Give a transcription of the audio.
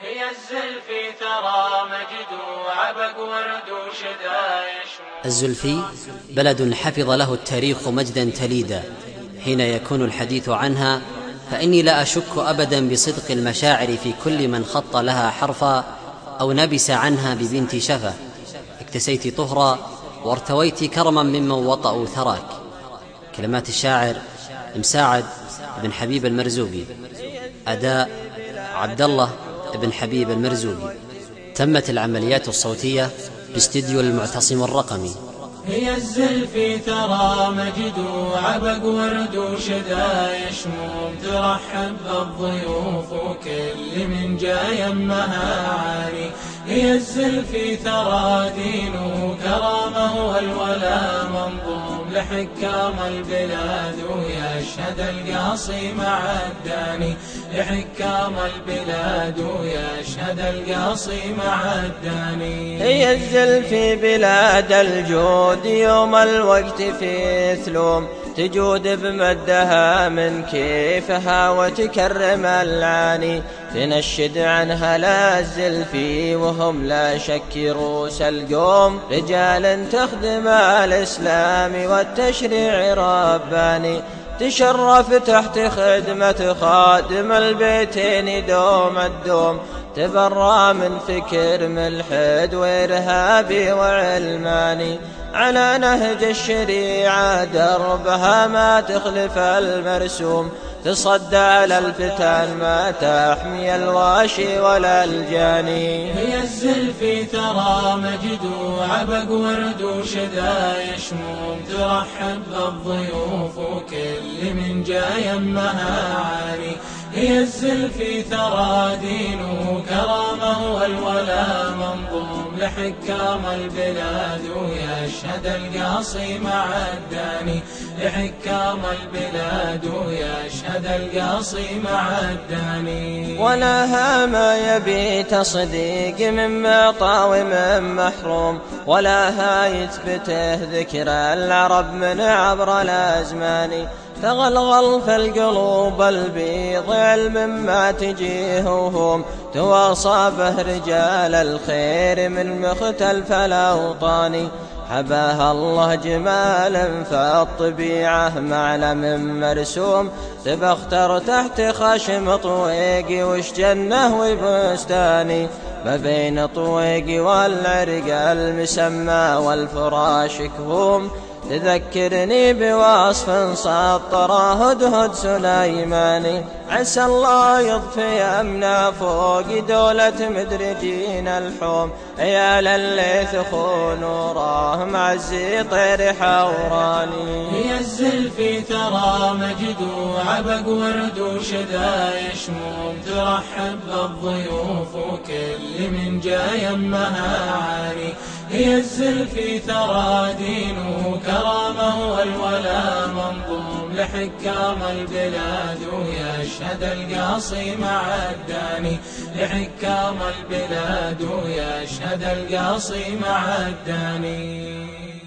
هي الزلفي ترى مجد وعبق ورد وشدا الزلفي بلد حفظ له التاريخ مجدا تليدا. حين يكون الحديث عنها فإني لا أشك أبدا بصدق المشاعر في كل من خط لها حرفا أو نبس عنها ببنت شفه اكتسيت طهرا وارتويت كرما ممن وطأوا ثراك. كلمات الشاعر مساعد بن حبيب المرزوقي. أداء عبد الله بن حبيب المرزوقي تمت العمليات الصوتية باستديو المعتصم الرقمي. هي الزلفي ترى مجد وعبق ورد وشدا يشموم ترحب بالضيوف وكل من جاي يمها عاني هي الزلفي ترى دين وكرامه والولا منظوم لحكام البلاد ويشهد القاصي مع الداني. لحكام البلاد ويشهد القاصي مع الداني. هي الزلفي بلاد الجود يوم الوقت في ثلوم تجود بمدها من كيفها وتكرم العاني. تنشد عنها لا الزلفي وهم لا شك روس القوم. رجال تخدم الإسلام والتشريع رباني تشرف تحت خدمة خادم البيتين دوم الدوم. تبرى من فكر ملحد وإرهابي وعلماني. على نهج الشريعة دربها ما تخلف المرسوم. تصدى على الفتن ما تحمي الواشي ولا الجاني. هي الزلفي ترى مجد وعبق ورد وشدا يشموم ترحب بالضيوف وكل من جاي يمها عاني هي الزلفي ترى دين وكرامة والولا منظوم. لحكام البلاد ويشهد القاصي مع الداني. لحكام البلاد ويشهد القاصي مع الداني. ولها ما يبي تصديق من معطى ومن محروم. ولا يثبته ذكر العرب من عبر الازمان تغلغل في القلوب البيض علم ما تجيههم. تواصى به رجال الخير من مختلف الأوطان. حباها الله جمالا فالطبيعة معلم مرسوم. تبختر تحت خشم طويقي وش جنه وبستاني ما بين طويقي والعرق المسمى والفراش كهوم تذكرني بوصف سطر هدهد سليماني عسى الله يضفي أمنا فوق دولة مدرجين الحوم. يا لليث خون وراه معزي طير حوراني. هي الزلفي ترى مجد وعبق ورد وشدا يشموم ترحب بالضيوف وكل من جاي يمها عاني. هي الزلفي ترى دين وكرامة والولا منظوم. لحكام البلاد ويشهد القاصي مع الداني. لحكام البلاد ويشهد القاصي مع الداني.